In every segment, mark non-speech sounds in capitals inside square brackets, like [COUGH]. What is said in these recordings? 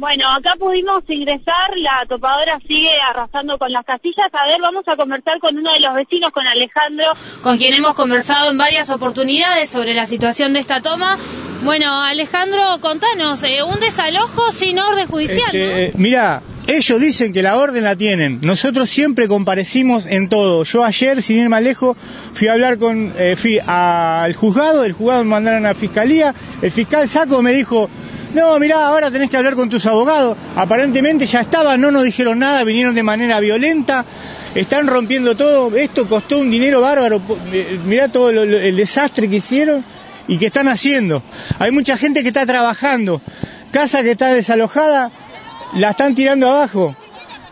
Bueno, acá pudimos ingresar, la topadora sigue arrasando con las casillas. A ver, vamos a conversar con uno de los vecinos, con Alejandro, con quien hemos conversado en varias oportunidades sobre la situación de esta toma. Bueno, Alejandro, contanos, eh, un desalojo sin orden judicial. Este, ¿no? eh, mira, ellos dicen que la orden la tienen. Nosotros siempre comparecimos en todo. Yo ayer, sin ir más lejos, fui a hablar con, eh, fui al juzgado, el juzgado me mandaron a la fiscalía, el fiscal Saco me dijo, no, mirá, ahora tenés que hablar con tus abogados. Aparentemente ya estaban, no nos dijeron nada, vinieron de manera violenta, están rompiendo todo. Esto costó un dinero bárbaro. Eh, Mirá todo lo- el desastre que hicieron y que están haciendo. Hay mucha gente que está trabajando. Casa que está desalojada, la están tirando abajo.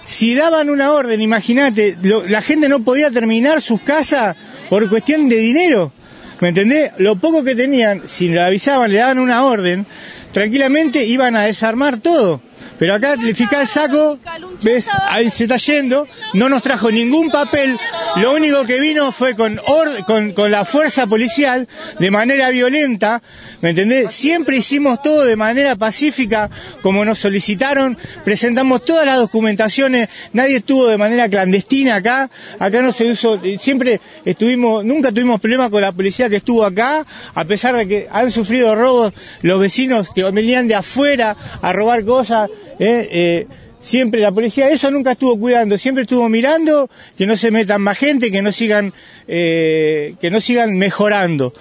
Si daban una orden, imagínate, la gente no podía terminar sus casas por cuestión de dinero. ¿Me entendés? Lo poco que tenían, si le avisaban, le daban una orden, tranquilamente iban a desarmar todo. Pero acá el fiscal Saco, ves, ahí se está yendo, no nos trajo ningún papel, lo único que vino fue con, or- con la fuerza policial, de manera violenta, ¿me entendés? Siempre hicimos todo de manera pacífica, como nos solicitaron, presentamos todas las documentaciones, nadie estuvo de manera clandestina acá, acá no se usó, eh, siempre estuvimos, nunca tuvimos problemas con la policía que estuvo acá, a pesar de que han sufrido robos los vecinos que venían de afuera a robar cosas, eh, eh, siempre la policía eso nunca estuvo cuidando, siempre estuvo mirando que no se metan más gente, que no sigan, eh, que no sigan mejorando.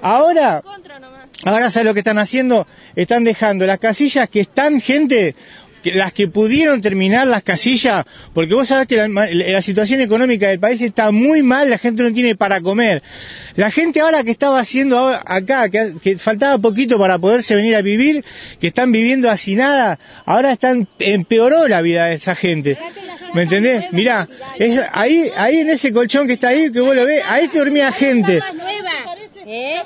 Ahora, ahora sabes lo que están haciendo, están dejando las casillas que están gente que- las que pudieron terminar las casillas, porque vos sabés que la, la situación económica del país está muy mal, la gente no tiene para comer. La gente ahora que estaba haciendo ahora acá, que, que faltaba poquito para poderse venir a vivir, que están viviendo así nada, ahora están, empeoró la vida de esa gente. ¿Me entendés? Mirá, es, ahí, ahí en ese colchón que está ahí, que vos lo ves, ahí que dormía gente. ¿Eh?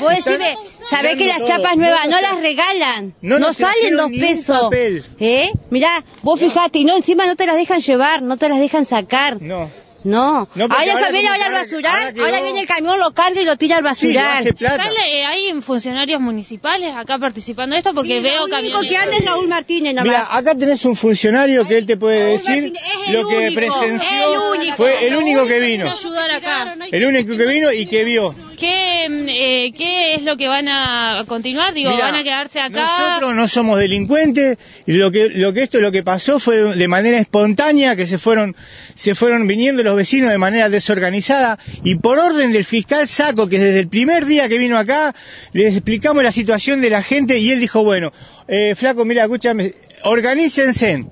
Vos decime, sabés que las chapas nuevas No las regalan, no salen dos pesos. papel. ¿Eh? Mirá, vos fijate, y no, encima no te las dejan llevar, no te las dejan sacar. No. No, No, ahora, viene ahora al que ahora- basurar, ahora que ahora vos- viene el camión, lo carga y lo tira al Sí, no basurar. hace plata. ¿Tal, eh, ¿Hay funcionarios municipales acá participando de esto? Porque Sí, veo único camiones. que anda es Raúl Martínez nomás. Mira, acá tenés un funcionario que él te puede Raúl decir lo que único, presenció. el único. Fue el único que vino. ayudar acá. El único que vino y que vio. ¿Qué, mm, eh, ¿Qué es lo que van a continuar? Digo, Mirá, ¿van a quedarse acá? Nosotros no somos delincuentes y lo que lo que esto lo que pasó fue de, de manera espontánea que se fueron se fueron viniendo los vecinos de manera desorganizada y por orden del fiscal Saco que desde el primer día que vino acá les explicamos la situación de la gente y él dijo bueno eh, flaco mira escúchame organícense.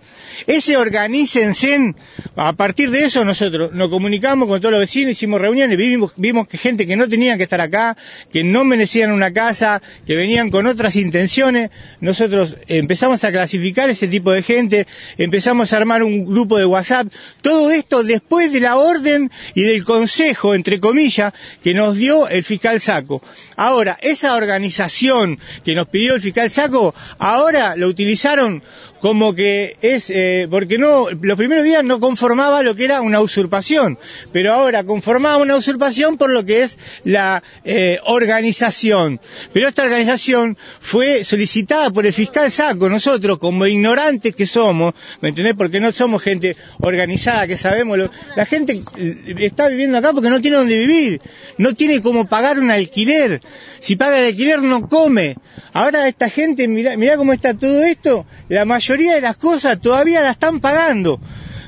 Ese organícense, a partir de eso nosotros nos comunicamos con todos los vecinos, hicimos reuniones, vimos, que gente que no tenía que estar acá, que no merecían una casa, que venían con otras intenciones, nosotros empezamos a clasificar ese tipo de gente, empezamos a armar un grupo de WhatsApp, todo esto después de la orden y del consejo, entre comillas, que nos dio el fiscal Saco. Ahora, esa organización que nos pidió el fiscal Saco, ahora lo utilizaron como que es, eh, porque no, los primeros días no conformaba lo que era una usurpación, pero ahora conformaba una usurpación por lo que es la eh, organización. Pero esta organización fue solicitada por el fiscal Saco, nosotros como ignorantes que somos, ¿me entendés? Porque no somos gente organizada, que sabemos, lo, la gente eh, está viviendo acá porque no tiene donde vivir, no tiene cómo pagar un alquiler, si paga el alquiler no come. Ahora esta gente, mirá, mirá cómo está todo esto, la mayoría de las cosas todavía la están pagando.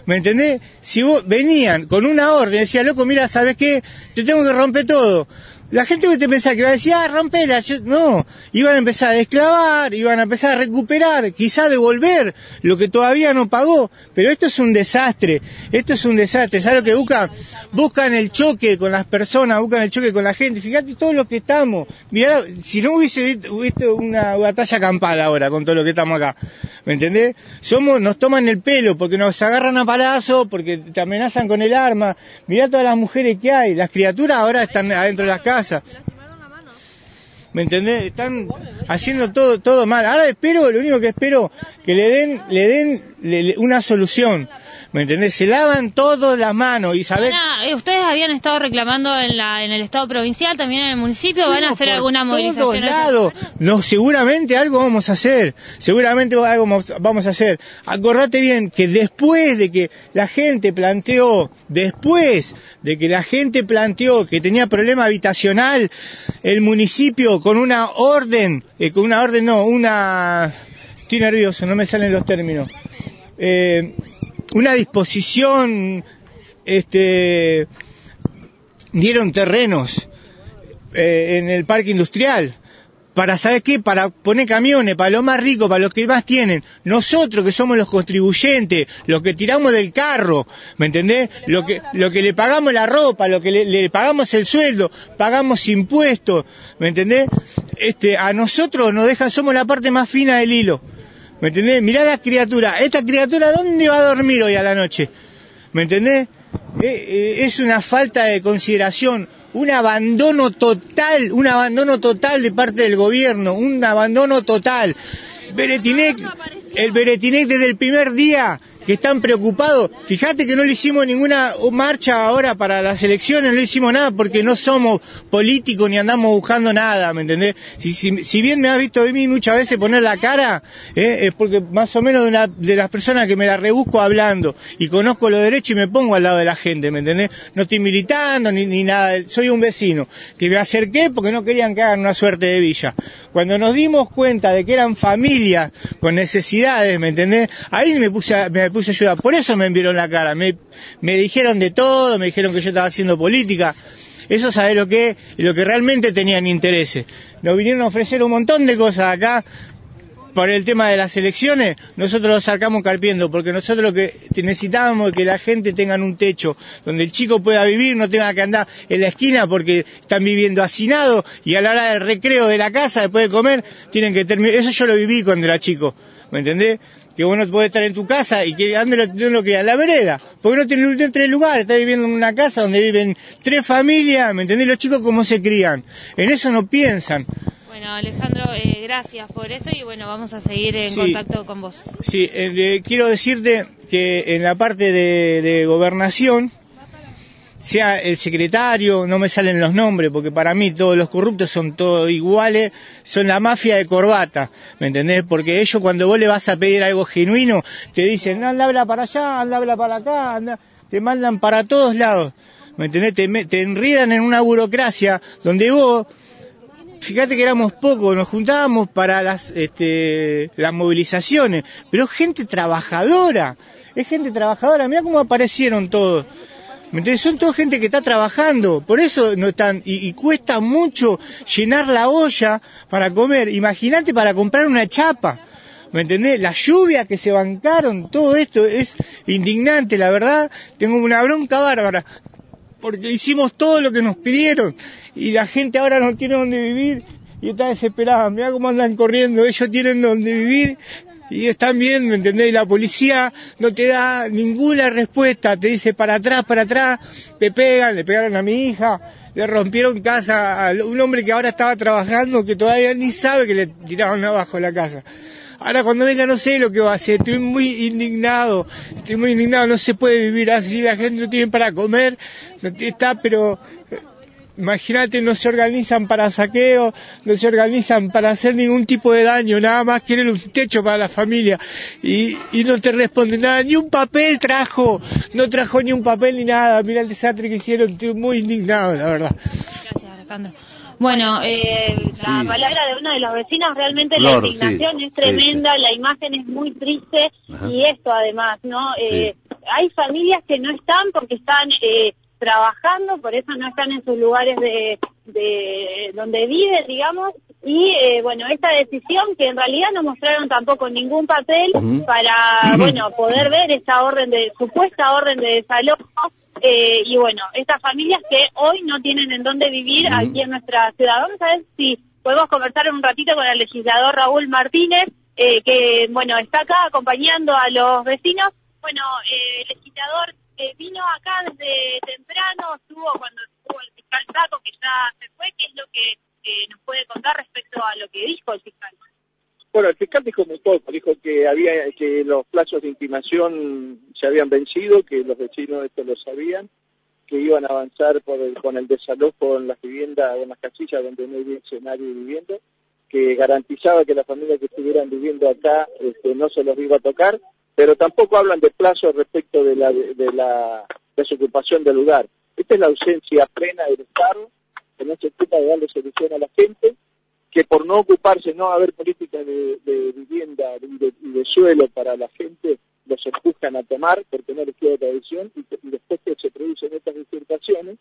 ¿Me entendés? Si vos venían con una orden, decía, loco, mira, ¿sabes qué? Te tengo que romper todo. La gente te pensaba que iba a decir, ah, rompela. No, iban a empezar a desclavar, iban a empezar a recuperar, quizá devolver lo que todavía no pagó. Pero esto es un desastre, esto es un desastre. ¿Sabes lo que buscan? Buscan el choque con las personas, buscan el choque con la gente. Fíjate todo lo que estamos. Mirá, si no hubiese visto una batalla campal ahora con todo lo que estamos acá. ¿Me entendés? Somos, nos toman el pelo porque nos agarran a palazo, porque te amenazan con el arma. Mirá todas las mujeres que hay. Las criaturas ahora están adentro de las casas. ¿Me entendés? Están haciendo todo, todo mal. Ahora espero, lo único que espero, que le den, le den le- le- una solución. ¿Me entendés? Se lavan todas las manos a- eh, ustedes habían estado reclamando en, la, en el Estado provincial, también en el municipio, ¿van a hacer alguna todos movilización? ese- lados. No, seguramente algo vamos a hacer. Seguramente algo vamos- vamos a hacer. Acordate bien que después de que la gente planteó, después de que la gente planteó que tenía problema habitacional, el municipio con una orden, eh, con una orden no, una... Estoy nervioso, no me salen los términos. Eh, una disposición, este, dieron terrenos eh, en el parque industrial. Para, ¿saber qué? Para poner camiones, para los más ricos, para los que más tienen. Nosotros que somos los contribuyentes, los que tiramos del carro, ¿me entendés? Lo que, lo que le pagamos la ropa, lo que le, le pagamos el sueldo, pagamos impuestos, ¿me entendés? Este, a nosotros nos dejan, somos la parte más fina del hilo. ¿Me entendés? Mirá la criatura. Esta criatura, ¿dónde va a dormir hoy a la noche? ¿Me entendés? Eh, eh, es una falta de consideración, un abandono total, un abandono total de parte del gobierno, un abandono total. Beretinec, el Beretinec desde el primer día que están preocupados. Fíjate que no le hicimos ninguna marcha ahora para las elecciones, no le hicimos nada porque no somos políticos ni andamos buscando nada, ¿me entendés? Si, bien me has visto a mí muchas veces poner la cara, eh, es porque más o menos de, una- de las personas que me la rebusco hablando y conozco los derechos y me pongo al lado de la gente, ¿me entendés? No estoy militando ni nada, soy un vecino que me acerqué porque no querían que hagan una suerte de villa. Cuando nos dimos cuenta de que eran familias con necesidades, ¿me entendés? Ahí me puse a, me puse a ayudar. Por eso me enviaron la cara. Me, me dijeron de todo, me dijeron que yo estaba haciendo política. Eso sabe lo que lo que realmente tenían intereses. Nos vinieron a ofrecer un montón de cosas acá por el tema de las elecciones, nosotros lo sacamos carpiendo, porque nosotros lo que necesitábamos es que la gente tenga un techo donde el chico pueda vivir, no tenga que andar en la esquina porque están viviendo hacinados y a la hora del recreo de la casa, después de comer, tienen que terminar. Eso yo lo viví cuando era chico, ¿me entendés? Que vos no podés estar en tu casa y que ande lo, lo querías, la vereda, porque no tenés no tenés lugar, estás viviendo en una casa donde viven tres familias, ¿me entendés? Los chicos cómo se crían, en eso no piensan. Bueno, Alejandro, eh, gracias por esto y bueno, vamos a seguir en Sí. contacto con vos. Sí, eh, quiero decirte que en la parte de, de gobernación, sea el secretario, no me salen los nombres, porque para mí todos los corruptos son todos iguales, son la mafia de corbata, ¿me entendés? Porque ellos cuando vos le vas a pedir algo genuino, te dicen, anda, habla para allá, anda, habla para acá, anda, te mandan para todos lados, ¿me entendés? Te, te enredan en una burocracia donde vos Fíjate que éramos pocos, nos juntábamos para las, este, las movilizaciones, pero gente trabajadora, es gente trabajadora, mira cómo aparecieron todos. ¿Me? Son toda gente que está trabajando, por eso no están, y, y cuesta mucho llenar la olla para comer. Imagínate para comprar una chapa. ¿Me entendés? La lluvia que se bancaron, todo esto es indignante, la verdad. Tengo una bronca bárbara porque hicimos todo lo que nos pidieron y la gente ahora no tiene dónde vivir y está desesperada. Mirá cómo andan corriendo, ellos tienen dónde vivir y están bien, ¿me entendés? Y la policía no te da ninguna respuesta, te dice para atrás, para atrás, te pegan, le pegaron a mi hija, le rompieron casa a un hombre que ahora estaba trabajando que todavía ni sabe que le tiraron abajo la casa. Ahora cuando venga no sé lo que va a hacer, estoy muy indignado, estoy muy indignado, no se puede vivir así, la gente no tiene para comer, no está, pero eh, imagínate, no se organizan para saqueo, no se organizan para hacer ningún tipo de daño, nada más quieren un techo para la familia. Y, y no te responden nada, ni un papel trajo, no trajo ni un papel ni nada, mira el desastre que hicieron, estoy muy indignado, la verdad. Gracias, Alejandro. Bueno, eh, La Sí. palabra de uno de los vecinos, realmente Flor, la indignación sí, es tremenda, la imagen es muy triste Ajá. y esto además, ¿no? Eh, Hay familias que no están porque están eh, trabajando, por eso no están en sus lugares de, de donde viven, digamos, y eh, bueno, esta decisión que en realidad no mostraron tampoco ningún papel para, bueno, poder ver esta orden de, supuesta orden de desalojo, eh, y bueno, estas familias que hoy no tienen en dónde vivir aquí en nuestra ciudad. Vamos a ver si podemos conversar un ratito con el legislador Raúl Martínez, eh, que bueno, está acá acompañando a los vecinos. Bueno, eh, el legislador eh, vino acá desde temprano, estuvo cuando estuvo el fiscal Saco, que ya se fue, ¿qué es lo que eh, nos puede contar respecto a lo que dijo el fiscal? Bueno, el fiscal dijo muy poco, dijo que había que los plazos de intimación se habían vencido, que los vecinos esto lo sabían, que iban a avanzar por el- con el desalojo en las viviendas, en las casillas donde no hubiese nadie viviendo, que garantizaba que las familias que estuvieran viviendo acá este, no se los iba a tocar, pero tampoco hablan de plazo respecto de la, de la desocupación del lugar. Esta es la ausencia plena del Estado, que no se ocupa de darle solución a la gente, que por no ocuparse, no haber política de, vivienda y de, de suelo para la gente, los empujan a tomar porque no les queda otra y, después que se producen estas disertaciones,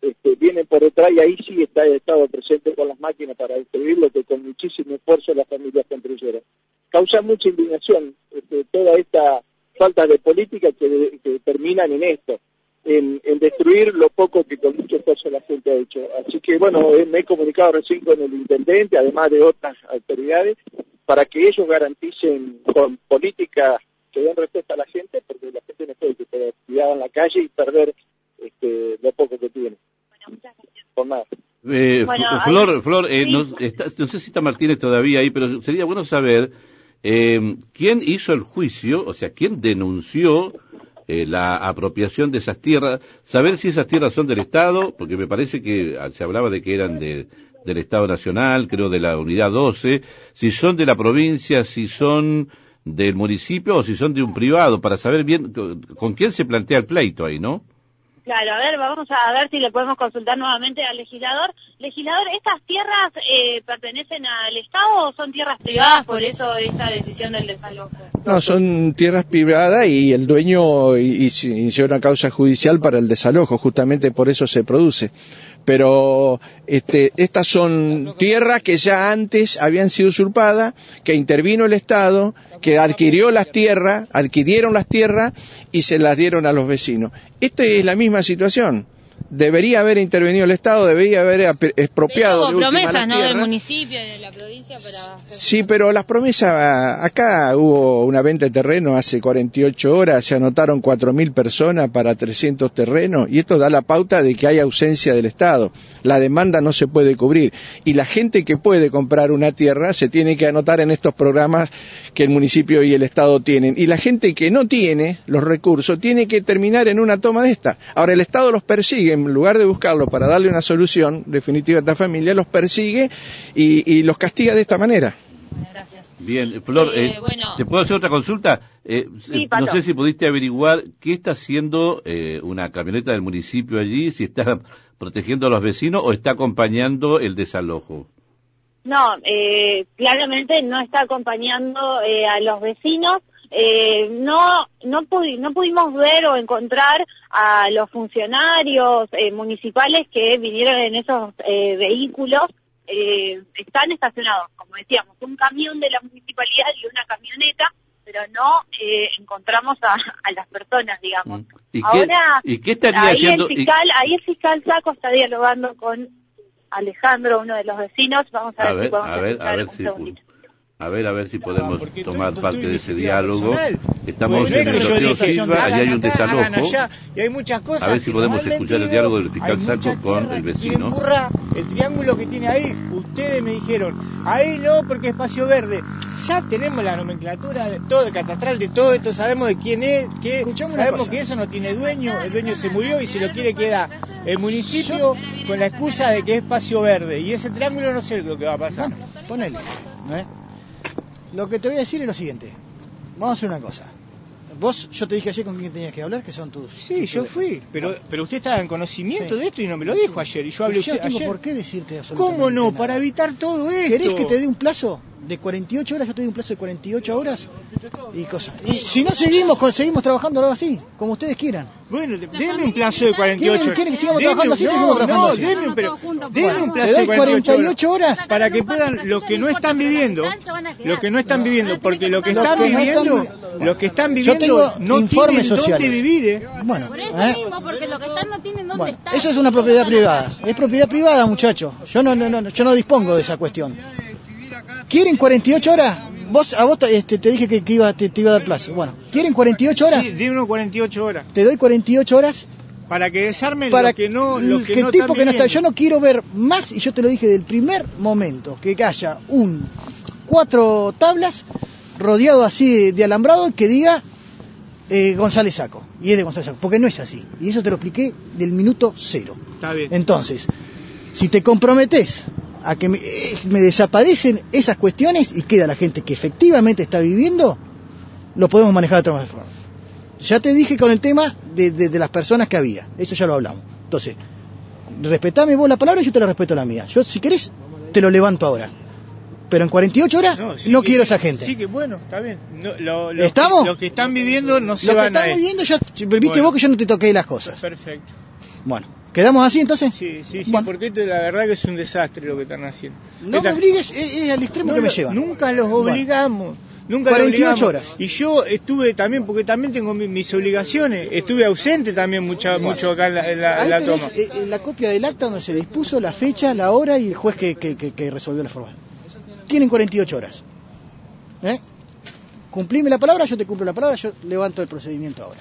este, vienen por detrás y ahí sí está el Estado presente con las máquinas para destruir lo que con muchísimo esfuerzo las familias construyeron. Causa mucha indignación este, toda esta falta de política que, que terminan en esto, en, en destruir lo poco que con mucho esfuerzo la gente ha hecho. Así que bueno, eh, me he comunicado recién con el intendente, además de otras autoridades, para que ellos garanticen con políticas que den respuesta a la gente, porque la gente no puede quedar tirada en la calle y perder este, lo poco que tiene. Por nada. Eh, Bueno, Flor, Flor eh, sí. no, está- no sé si está Martínez todavía ahí, pero sería bueno saber eh, quién hizo el juicio, o sea, quién denunció eh, la apropiación de esas tierras, saber si esas tierras son del Estado, porque me parece que ah, se hablaba de que eran de, del Estado Nacional, creo de la Unidad 12, si son de la provincia, si son del municipio o si son de un privado, para saber bien con, con quién se plantea el pleito ahí, ¿no? Claro, a ver, vamos a ver si le podemos consultar nuevamente al legislador. Legislador, ¿estas tierras eh, pertenecen al Estado o son tierras privadas? por eso esta decisión del desalojo. No, son tierras privadas y el dueño inició una causa judicial para el desalojo, justamente por eso se produce. Pero este, estas son tierras que ya antes habían sido usurpadas, que intervino el Estado, que adquirió las tierras, adquirieron las tierras y se las dieron a los vecinos. Esta es la misma situación. Debería haber intervenido el Estado, debería haber expropiado Pero hubo promesas, ¿no? Del municipio y de la provincia para hacer... Sí, pero las promesas, acá hubo una venta de terreno hace 48 horas, se anotaron 4.000 personas para 300 terrenos y esto da la pauta de que hay ausencia del Estado. La demanda no se puede cubrir y la gente que puede comprar una tierra se tiene que anotar en estos programas que el municipio y el Estado tienen. Y la gente que no tiene los recursos tiene que terminar en una toma de esta. Ahora el Estado los persigue, en lugar de buscarlos para darle una solución definitiva a esta familia, los persigue y, y los castiga de esta manera. Gracias. Bien, Flor, Eh, eh, bueno. ¿te puedo hacer otra consulta? Eh, Sí, no sé si pudiste averiguar qué está haciendo eh, una camioneta del municipio allí, si está [LAUGHS] protegiendo a los vecinos o está acompañando el desalojo. No, eh, claramente no está acompañando eh, a los vecinos. Eh, no, no, pudi- no pudimos ver o encontrar a los funcionarios eh, municipales que vinieron en esos eh, vehículos. Eh, están estacionados, como decíamos, un camión de la municipalidad y una camioneta, pero no eh, encontramos a, a las personas, digamos. ¿Y qué, Ahora, ¿y qué estaría ahí haciendo? el y- fiscal, ahí el fiscal Saco está dialogando con Alejandro, uno de los vecinos. Vamos a, A ver, si podemos a ver, a ver un si, segundito. A ver, a ver si podemos tomar parte de ese diálogo. personal. Estamos Pues no en es el Rocío Silva, allí hay un desalojo. allá, y hay muchas cosas. A ver si podemos no escuchar el diálogo del fiscal Saco con el vecino. burrar el triángulo que tiene ahí, ustedes me dijeron, ahí no porque es espacio verde. Ya tenemos la nomenclatura de todo, el catastral de todo esto, sabemos de quién es, que sabemos cosa. que eso no tiene dueño, el dueño se murió y se lo quiere quedar el municipio con la excusa de que es espacio verde. Y ese triángulo no sé lo que va a pasar. Bueno, ponele. ¿eh? Lo que te voy a decir es lo siguiente. Vamos a hacer una cosa. Vos, yo te dije ayer con quién tenías que hablar, que son tus... Sí, tus yo teléfonos. fui, pero, pero usted estaba en conocimiento Sí. de esto y no me lo dijo ayer. Y yo hablé Yo usted tengo ayer. por qué decirte absolutamente ¿Cómo no? nada. Para evitar todo esto. ¿Querés que te dé un plazo de 48 horas? Yo te doy un plazo de 48 horas y cosas. Y si no seguimos, con- seguimos trabajando algo así, como ustedes quieran. Bueno, de- deme un plazo de 48 ¿Quieren- horas. quieren que sigamos trabajando así? No, trabajando no, así. deme un, pero, plazo de 48 horas. Para que puedan, los que no están viviendo, los que no están viviendo, porque los que Los están que no viviendo, están- los que están Yo viviendo tengo no informes tienen sociales. dónde vivir, ¿eh? Bueno, Por eso ¿eh? mismo, porque lo que están no tienen dónde Bueno, estar. eso es una propiedad privada. Es propiedad privada, muchacho. Yo no, no, no, yo no dispongo de esa cuestión. ¿Quieren 48 horas? Vos, a vos este, te dije que, que iba, te, te iba a dar plazo. Bueno, ¿quieren 48 horas? Sí, deme unos 48 horas. Te doy 48 horas Para que desarmen para lo que no, lo que que no tipo están que no está. Yo no quiero ver más, y yo te lo dije del primer momento, que haya un cuatro tablas, rodeado así de, de alambrado, que diga eh, González Saco. Y es de González Saco, porque no es así. Y eso te lo expliqué del minuto cero. Está bien. Entonces, si te comprometes a que me, eh, me desaparecen esas cuestiones y queda la gente que efectivamente está viviendo, lo podemos manejar de otra forma. Ya te dije con el tema de, de- de las personas que había, eso ya lo hablamos. Entonces, respetame vos la palabra y yo te la respeto la mía. Yo, si querés, te lo levanto ahora. Pero en 48 horas no, sí que- quiero esa gente. Sí que bueno, está bien. No, lo- lo ¿Estamos? Que, lo que están viviendo no se Lo que van a estamos ir. viendo ya, viste Bueno. vos que yo no te toqué las cosas. Perfecto. Bueno, ¿quedamos así entonces? Sí, sí, sí, Bueno. porque esto la verdad que es un desastre lo que están haciendo. No me obligues, es, es al extremo No que me llevan. Nunca los obligamos. Nunca 48 los obligamos. horas. Y yo estuve también, porque también tengo mi- mis obligaciones, estuve ausente también mucho, mucho acá en la, en la- en Ahí la tenés, toma. eh, eh, la copia del acta donde se dispuso la fecha, la hora y el juez que, que- que- que resolvió la forma. Tienen 48 horas. ¿Eh? Cumplime la palabra, yo te cumplo la palabra, yo levanto el procedimiento ahora.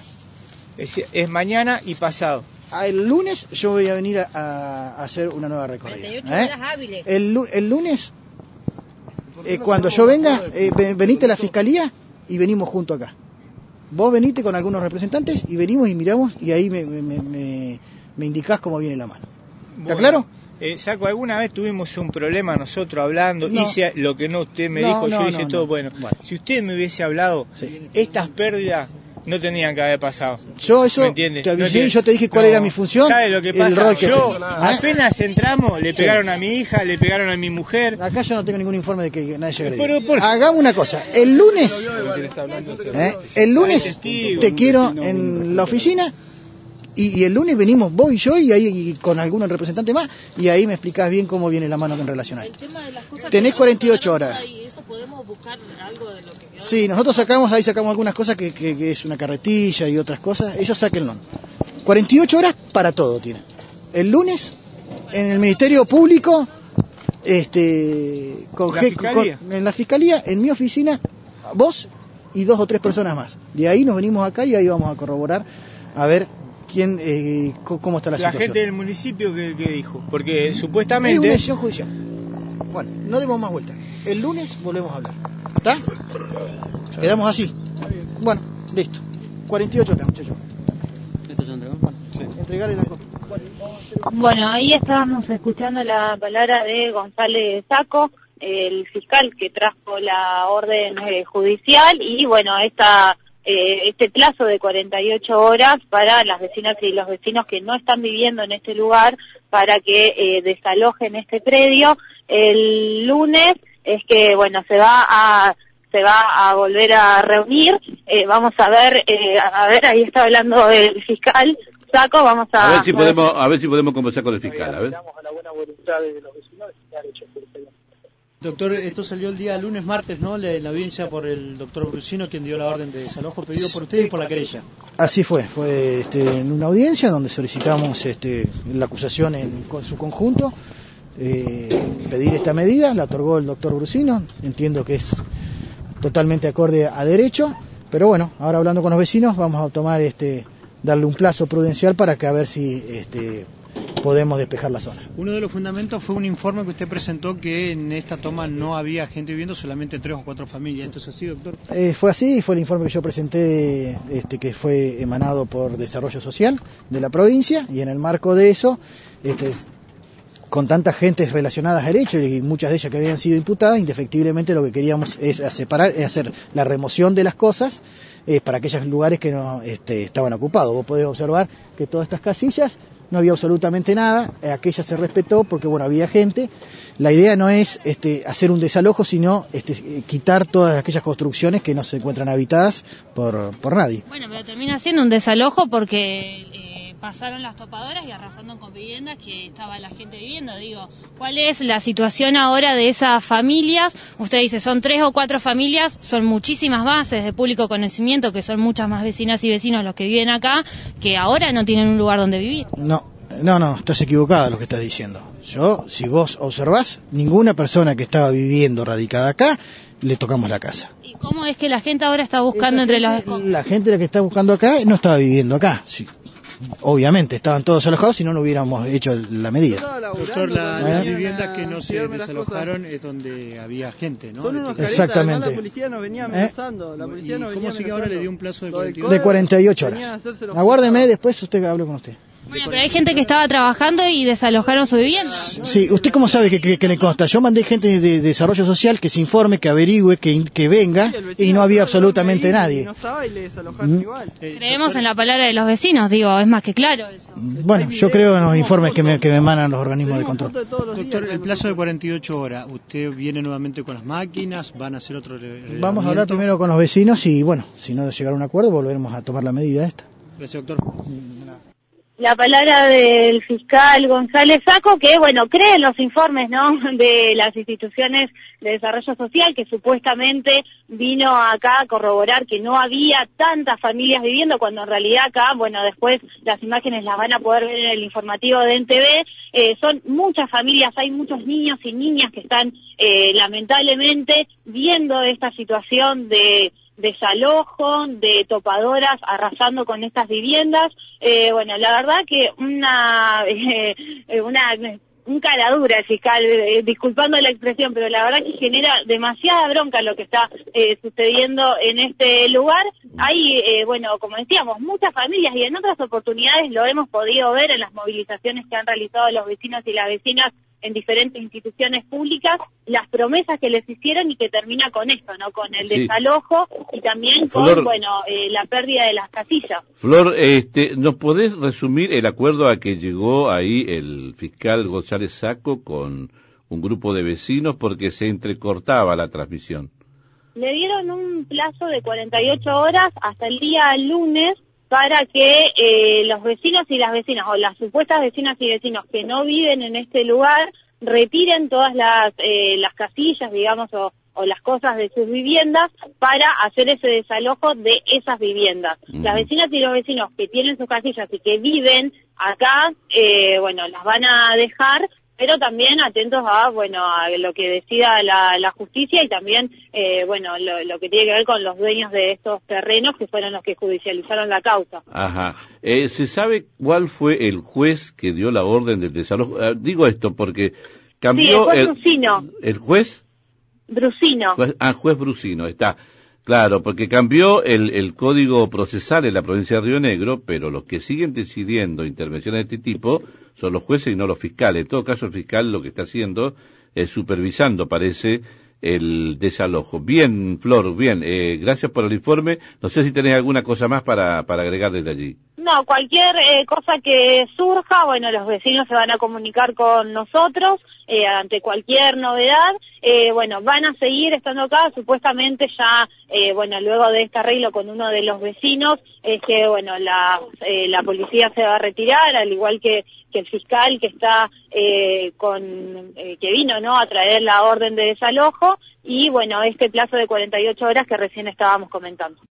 Es, es mañana y pasado. Ah, El lunes yo voy a venir a, hacer una nueva recorrida. 48 ¿eh? horas hábiles. El, lu- el lunes, eh, cuando yo venga, eh, ve- venite a la fiscalía y venimos junto acá. Vos venite con algunos representantes y venimos y miramos y ahí me, me, me- me- me indicás cómo viene la mano. ¿Está Bueno, claro? eh, Saco, alguna vez tuvimos un problema nosotros hablando, No. hice lo que no usted me No, dijo, no, yo hice no, todo no. bueno. Bueno. Si usted me hubiese hablado, Sí. estas pérdidas no tenían que haber pasado. Yo eso te avisé y yo te dije cuál No. era mi función. ¿Sabe lo que el pasa? rol que yo. ¿Ah? apenas entramos, le pegaron a mi hija, le pegaron a mi mujer. Acá yo no tengo ningún informe de que nadie haya agredido. Pero, por- Hagamos una cosa. El lunes, ¿eh? el lunes testigo. te quiero en la oficina y, y el lunes venimos vos y yo y ahí y con algún representante más y ahí me explicás bien cómo viene la mano en relación a esto. Tenés 48 horas. eso podemos buscar algo de lo que quedó. Sí, nosotros sacamos, ahí sacamos algunas cosas que, que- que es una carretilla y otras cosas. Ellos sáquenlo. 48 horas para todo tiene. El lunes, en el Ministerio Público, este, con, ¿La con- en la Fiscalía, en mi oficina, vos y dos o tres personas más. De ahí nos venimos acá y ahí vamos a corroborar a ver quién, eh, cómo está la, La situación. gente del municipio que, que dijo, porque Es una supuestamente decisión judicial. Bueno, no demos más vueltas. El lunes volvemos a hablar. ¿Está? Quedamos así. Bueno, listo. 48 horas, muchachos. Entregarle la copia. Bueno, ahí estábamos escuchando la palabra de González Saco, el fiscal que trajo la orden eh, judicial y bueno, esta, eh, este plazo de 48 horas para las vecinas y los vecinos que no están viviendo en este lugar para que eh, desalojen este predio. El lunes es que bueno, se va a se va a volver a reunir. Eh, vamos a ver, eh, a ver, ahí está hablando el fiscal Saco, vamos a, A ver si podemos, a ver si podemos conversar con el fiscal, a ver. a la buena voluntad de los vecinos y dar hecho por Doctor, esto salió el día lunes, martes, ¿no? La, la audiencia por el doctor Brusino, quien dio la orden de desalojo. Pedido por usted y por la querella. Así fue, fue este, en una audiencia donde solicitamos este, la acusación en con su conjunto, eh, pedir esta medida, la otorgó el doctor Brusino, entiendo que es totalmente acorde a derecho, pero bueno, ahora hablando con los vecinos vamos a tomar este, darle un plazo prudencial para que a ver si este, podemos despejar la zona. Uno de los fundamentos fue un informe que usted presentó que en esta toma no había gente viviendo, solamente tres o cuatro familias. ¿Esto es así, doctor? Eh, fue así, fue el informe que yo presenté, este, que fue emanado por Desarrollo Social de la provincia, y en el marco de eso, este, con tantas gentes relacionadas al hecho y muchas de ellas que habían sido imputadas, indefectiblemente lo que queríamos es separar, es hacer la remoción de las cosas eh, para aquellos lugares que no este, estaban ocupados. Vos podés observar que todas estas casillas no había absolutamente nada, eh, aquella se respetó porque bueno había gente. La idea no es este, hacer un desalojo, sino este, quitar todas aquellas construcciones que no se encuentran habitadas por, por nadie. Bueno, pero termina siendo un desalojo porque eh, pasaron las topadoras y arrasando con viviendas que estaba la gente viviendo. Digo, ¿cuál es la situación ahora de esas familias? Usted dice, son tres o cuatro familias, son muchísimas bases de público conocimiento, que son muchas más vecinas y vecinos los que viven acá, que ahora no tienen un lugar donde vivir. No, no, no, estás equivocada lo que estás diciendo. Yo, si vos observás, ninguna persona que estaba viviendo radicada acá, le tocamos la casa. ¿Y cómo es que la gente ahora está buscando entre los escombros? La gente la que está buscando acá no estaba viviendo acá. Sí. Obviamente estaban todos alojados, si no, no hubiéramos hecho la medida. Doctor, la- ¿Eh? las viviendas que no se desalojaron es donde había gente, ¿no? Son unos. Exactamente. La policía nos venía ¿Eh? amenazando. La policía ¿Y nos cómo venía sigue ahora? amenazando. Le dio un plazo de Lo del 48 De 48 Venían a horas. Aguárdeme, después usted hablo con usted. Bueno, pero hay gente que estaba trabajando y desalojaron su vivienda. Sí, ¿usted cómo sabe que, que- que le consta? Yo mandé gente de, de desarrollo social que se informe, que averigüe, que, que venga, Sí, y no había absolutamente nadie. No estaba y le desalojaron Mm. igual. Eh, Creemos doctor, en la palabra de los vecinos, digo, es más que claro eso. Bueno, yo creo en los informes que me, que me emanan los organismos de control. fotos de todos los Doctor, el plazo de nosotros. 48 horas, ¿usted viene nuevamente con las máquinas? ¿Van a hacer otro Vamos a hablar primero con los vecinos y, bueno, si no llegar a un acuerdo, volveremos a tomar la medida esta. Gracias, doctor. La palabra del fiscal González Saco, que bueno, cree en los informes, ¿no? [LAUGHS] De las instituciones de desarrollo social, que supuestamente vino acá a corroborar que no había tantas familias viviendo, cuando en realidad acá, bueno, después las imágenes las van a poder ver en el informativo de NTV, eh, son muchas familias, hay muchos niños y niñas que están eh, lamentablemente viendo esta situación de desalojo, de topadoras arrasando con estas viviendas. Eh, bueno, la verdad que una, [LAUGHS] eh, una un caradura el fiscal, eh, disculpando la expresión, pero la verdad que genera demasiada bronca lo que está eh, sucediendo en este lugar. Hay, eh, bueno, como decíamos, muchas familias y en otras oportunidades lo hemos podido ver en las movilizaciones que han realizado los vecinos y las vecinas en diferentes instituciones públicas, las promesas que les hicieron y que termina con esto, ¿no? Con el Sí. desalojo y también con, bueno, eh, la pérdida de las casillas. Flor, este, ¿nos podés resumir el acuerdo a que llegó ahí el fiscal González Saco con un grupo de vecinos porque se entrecortaba la transmisión? Le dieron un plazo de 48 horas hasta el día lunes para que eh, los vecinos y las vecinas, o las supuestas vecinas y vecinos que no viven en este lugar, retiren todas las, eh, las casillas, digamos, o, o las cosas de sus viviendas para hacer ese desalojo de esas viviendas. Las vecinas y los vecinos que tienen sus casillas y que viven acá, eh, bueno, las van a dejar, pero también atentos a, bueno, a lo que decida la, la justicia y también, eh, bueno, lo, lo que tiene que ver con los dueños de estos terrenos que fueron los que judicializaron la causa. Ajá. Eh, ¿Se sabe cuál fue el juez que dio la orden del desalojo? Ah, digo esto porque Sí, el cambió juez el, el juez, Brusino. juez- ah, juez Brusino, está. Claro, porque cambió el, el código procesal en la provincia de Río Negro, pero los que siguen decidiendo intervenciones de este tipo son los jueces y no los fiscales. En todo caso, el fiscal lo que está haciendo es supervisando, parece, el desalojo. Bien, Flor, bien, eh, gracias por el informe. No sé si tenés alguna cosa más para, para agregar desde allí. No, cualquier eh, cosa que surja, bueno, los vecinos se van a comunicar con nosotros eh, ante cualquier novedad. Eh, bueno, van a seguir estando acá, supuestamente ya, eh, bueno, luego de este arreglo con uno de los vecinos, es que, bueno, la, eh, policía se va a retirar, al igual que, que el fiscal que está eh, con, que vino, ¿no?, a traer la orden de desalojo y, bueno, este plazo de 48 horas que recién estábamos comentando.